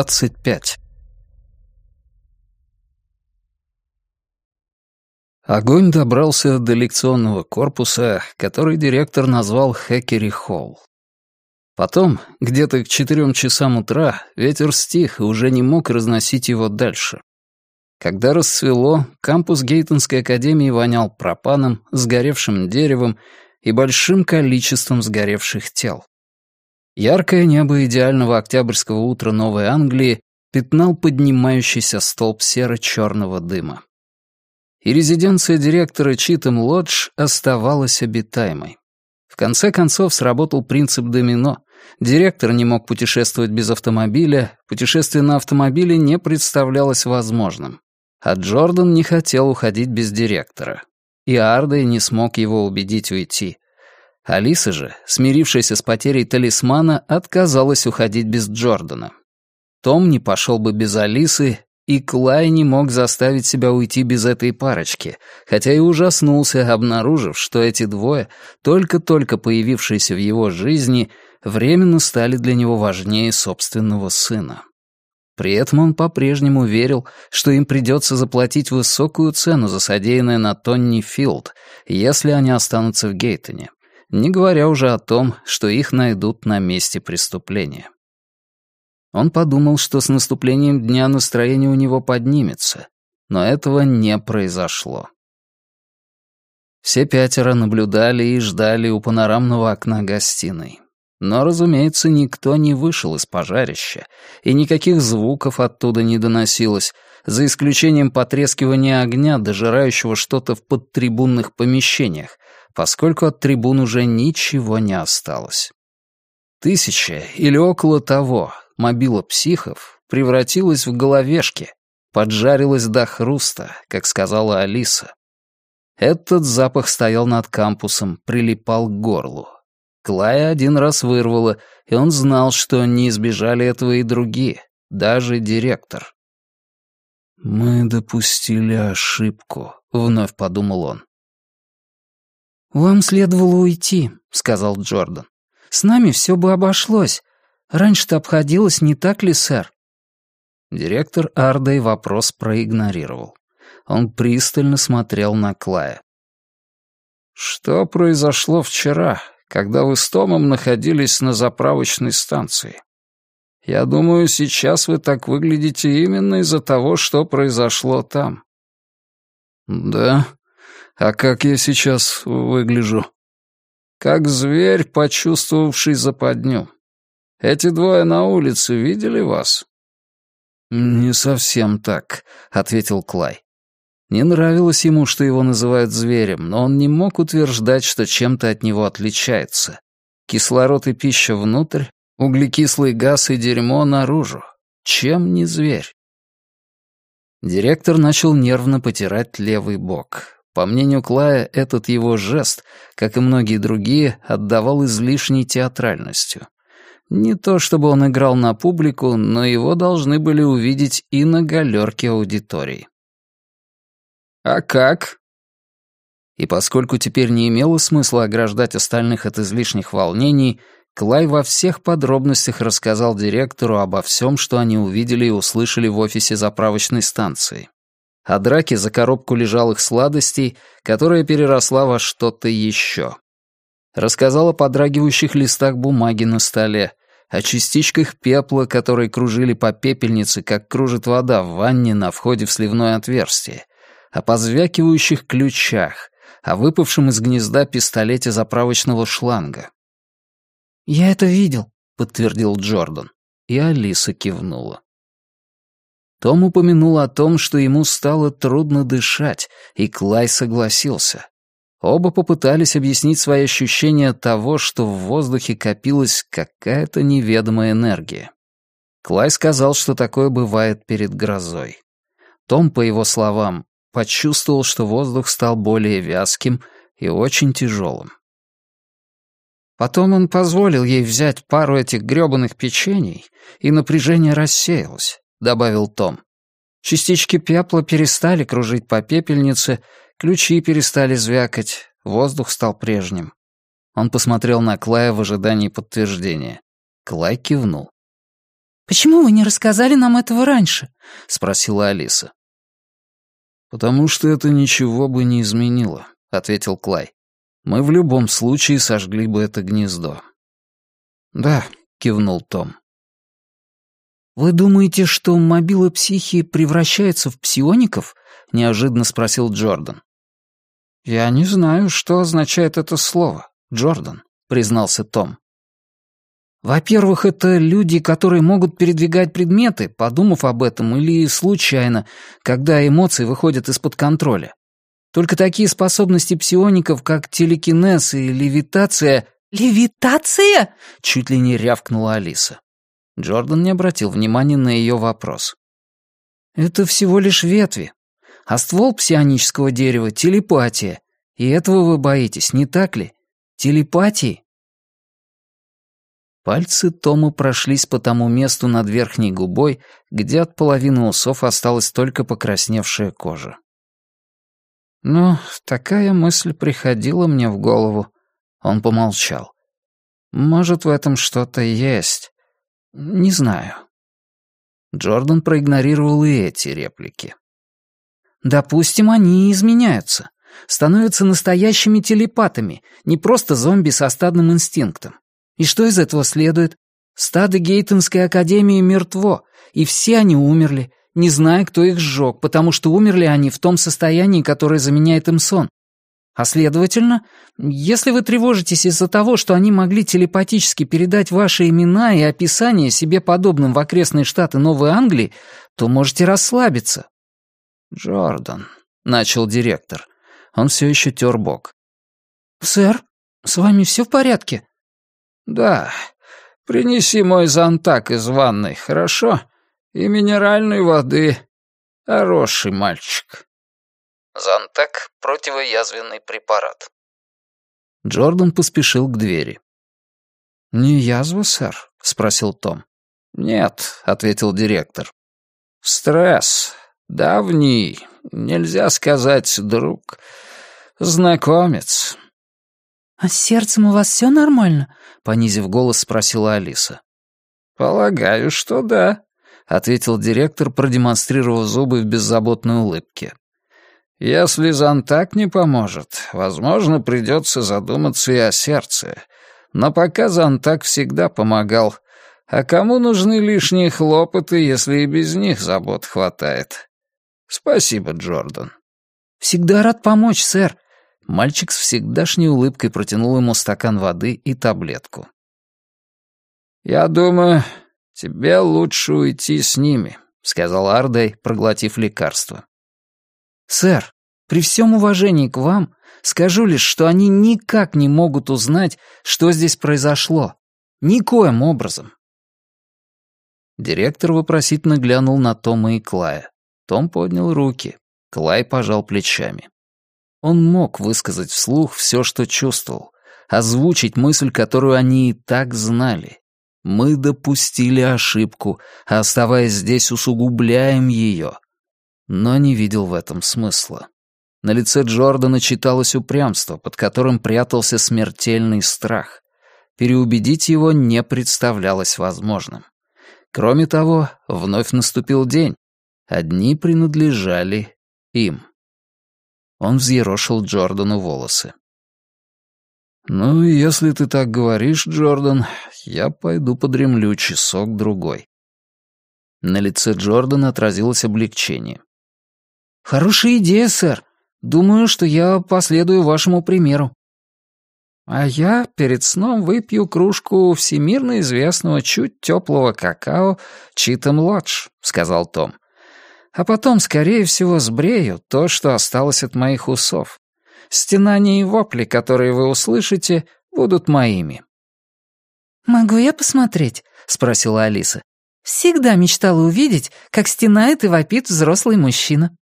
25 Огонь добрался до лекционного корпуса, который директор назвал Хэкери Холл. Потом, где-то к четырем часам утра, ветер стих и уже не мог разносить его дальше. Когда расцвело, кампус Гейтонской академии вонял пропаном, сгоревшим деревом и большим количеством сгоревших тел. Яркое небо идеального октябрьского утра Новой Англии пятнал поднимающийся столб серо-черного дыма. И резиденция директора Читом Лодж оставалась обитаемой. В конце концов сработал принцип домино. Директор не мог путешествовать без автомобиля, путешествие на автомобиле не представлялось возможным. А Джордан не хотел уходить без директора. И Ардей не смог его убедить уйти. Алиса же, смирившаяся с потерей талисмана, отказалась уходить без Джордана. Том не пошел бы без Алисы, и Клай не мог заставить себя уйти без этой парочки, хотя и ужаснулся, обнаружив, что эти двое, только-только появившиеся в его жизни, временно стали для него важнее собственного сына. При этом он по-прежнему верил, что им придется заплатить высокую цену за содеянное на Тонни Филд, если они останутся в Гейтоне не говоря уже о том, что их найдут на месте преступления. Он подумал, что с наступлением дня настроение у него поднимется, но этого не произошло. Все пятеро наблюдали и ждали у панорамного окна гостиной. Но, разумеется, никто не вышел из пожарища, и никаких звуков оттуда не доносилось, за исключением потрескивания огня, дожирающего что-то в подтрибунных помещениях, поскольку от трибун уже ничего не осталось. Тысяча или около того мобила психов превратилась в головешки, поджарилась до хруста, как сказала Алиса. Этот запах стоял над кампусом, прилипал к горлу. Клая один раз вырвало, и он знал, что не избежали этого и другие, даже директор. «Мы допустили ошибку», — вновь подумал он. «Вам следовало уйти», — сказал Джордан. «С нами все бы обошлось. Раньше-то обходилось, не так ли, сэр?» Директор Ардой вопрос проигнорировал. Он пристально смотрел на Клая. «Что произошло вчера, когда вы с Томом находились на заправочной станции? Я думаю, сейчас вы так выглядите именно из-за того, что произошло там». «Да», а как я сейчас выгляжу? Как зверь, почувствовавший западню. Эти двое на улице видели вас? Не совсем так, ответил Клай. Не нравилось ему, что его называют зверем, но он не мог утверждать, что чем-то от него отличается. Кислород и пища внутрь, углекислый газ и дерьмо наружу. Чем не зверь? Директор начал нервно потирать левый бок. По мнению Клая, этот его жест, как и многие другие, отдавал излишней театральностью. Не то чтобы он играл на публику, но его должны были увидеть и на галерке аудитории. «А как?» И поскольку теперь не имело смысла ограждать остальных от излишних волнений, Клай во всех подробностях рассказал директору обо всем, что они увидели и услышали в офисе заправочной станции о драке за коробку лежалых сладостей, которая переросла во что-то еще. Рассказал о подрагивающих листах бумаги на столе, о частичках пепла, которые кружили по пепельнице, как кружит вода в ванне на входе в сливное отверстие, о позвякивающих ключах, о выпавшем из гнезда пистолете заправочного шланга. «Я это видел», — подтвердил Джордан, и Алиса кивнула. Том упомянул о том, что ему стало трудно дышать, и Клай согласился. Оба попытались объяснить свои ощущения того, что в воздухе копилась какая-то неведомая энергия. Клай сказал, что такое бывает перед грозой. Том, по его словам, почувствовал, что воздух стал более вязким и очень тяжелым. Потом он позволил ей взять пару этих грёбаных печений, и напряжение рассеялось. — добавил Том. Частички пепла перестали кружить по пепельнице, ключи перестали звякать, воздух стал прежним. Он посмотрел на Клая в ожидании подтверждения. Клай кивнул. «Почему вы не рассказали нам этого раньше?» — спросила Алиса. «Потому что это ничего бы не изменило», — ответил Клай. «Мы в любом случае сожгли бы это гнездо». «Да», — кивнул Том. «Вы думаете, что мобилы психи превращаются в псиоников?» — неожиданно спросил Джордан. «Я не знаю, что означает это слово, Джордан», — признался Том. Во-первых, это люди, которые могут передвигать предметы, подумав об этом или случайно, когда эмоции выходят из-под контроля. Только такие способности псиоников, как телекинез и левитация... «Левитация?» — чуть ли не рявкнула Алиса. Джордан не обратил внимания на ее вопрос. «Это всего лишь ветви. А ствол псионического дерева — телепатия. И этого вы боитесь, не так ли? Телепатии Пальцы Тома прошлись по тому месту над верхней губой, где от половины усов осталась только покрасневшая кожа. «Ну, такая мысль приходила мне в голову». Он помолчал. «Может, в этом что-то есть. Не знаю». Джордан проигнорировал и эти реплики. «Допустим, они изменяются. Становятся настоящими телепатами, не просто зомби со стадным инстинктом. И что из этого следует? Стадо Гейтонской академии мертво, и все они умерли, не зная, кто их сжег, потому что умерли они в том состоянии, которое заменяет им сон. А следовательно, если вы тревожитесь из-за того, что они могли телепатически передать ваши имена и описания себе подобным в окрестные штаты Новой Англии, то можете расслабиться. «Джордан», — начал директор. Он все еще тер бок. «Сэр, с вами все в порядке?» «Да. Принеси мой зонтак из ванной, хорошо? И минеральной воды. Хороший мальчик». Зонтак — противоязвенный препарат. Джордан поспешил к двери. «Не язва, сэр?» — спросил Том. «Нет», — ответил директор. «Стресс. Давний. Нельзя сказать, друг. Знакомец. «А с сердцем у вас все нормально?» — понизив голос, спросила Алиса. «Полагаю, что да», — ответил директор, продемонстрировав зубы в беззаботной улыбке. «Если зонтак не поможет, возможно, придется задуматься и о сердце. Но пока зонтак всегда помогал. А кому нужны лишние хлопоты, если и без них забот хватает? Спасибо, Джордан». «Всегда рад помочь, сэр», Мальчик с всегдашней улыбкой протянул ему стакан воды и таблетку. «Я думаю, тебе лучше уйти с ними», — сказал Ардей, проглотив лекарство. «Сэр, при всем уважении к вам, скажу лишь, что они никак не могут узнать, что здесь произошло. Никоим образом». Директор вопросительно глянул на Тома и Клая. Том поднял руки. Клай пожал плечами. Он мог высказать вслух все, что чувствовал, озвучить мысль, которую они и так знали. Мы допустили ошибку, а оставаясь здесь, усугубляем ее. Но не видел в этом смысла. На лице Джордана читалось упрямство, под которым прятался смертельный страх. Переубедить его не представлялось возможным. Кроме того, вновь наступил день. Одни принадлежали им. Он взъерошил Джордану волосы. «Ну, если ты так говоришь, Джордан, я пойду подремлю часок-другой». На лице Джордана отразилось облегчение. «Хорошая идея, сэр. Думаю, что я последую вашему примеру». «А я перед сном выпью кружку всемирно известного чуть теплого какао Читам Лодж», — сказал Том а потом, скорее всего, сбрею то, что осталось от моих усов. Стенания и вопли, которые вы услышите, будут моими». «Могу я посмотреть?» — спросила Алиса. «Всегда мечтала увидеть, как стенает и вопит взрослый мужчина».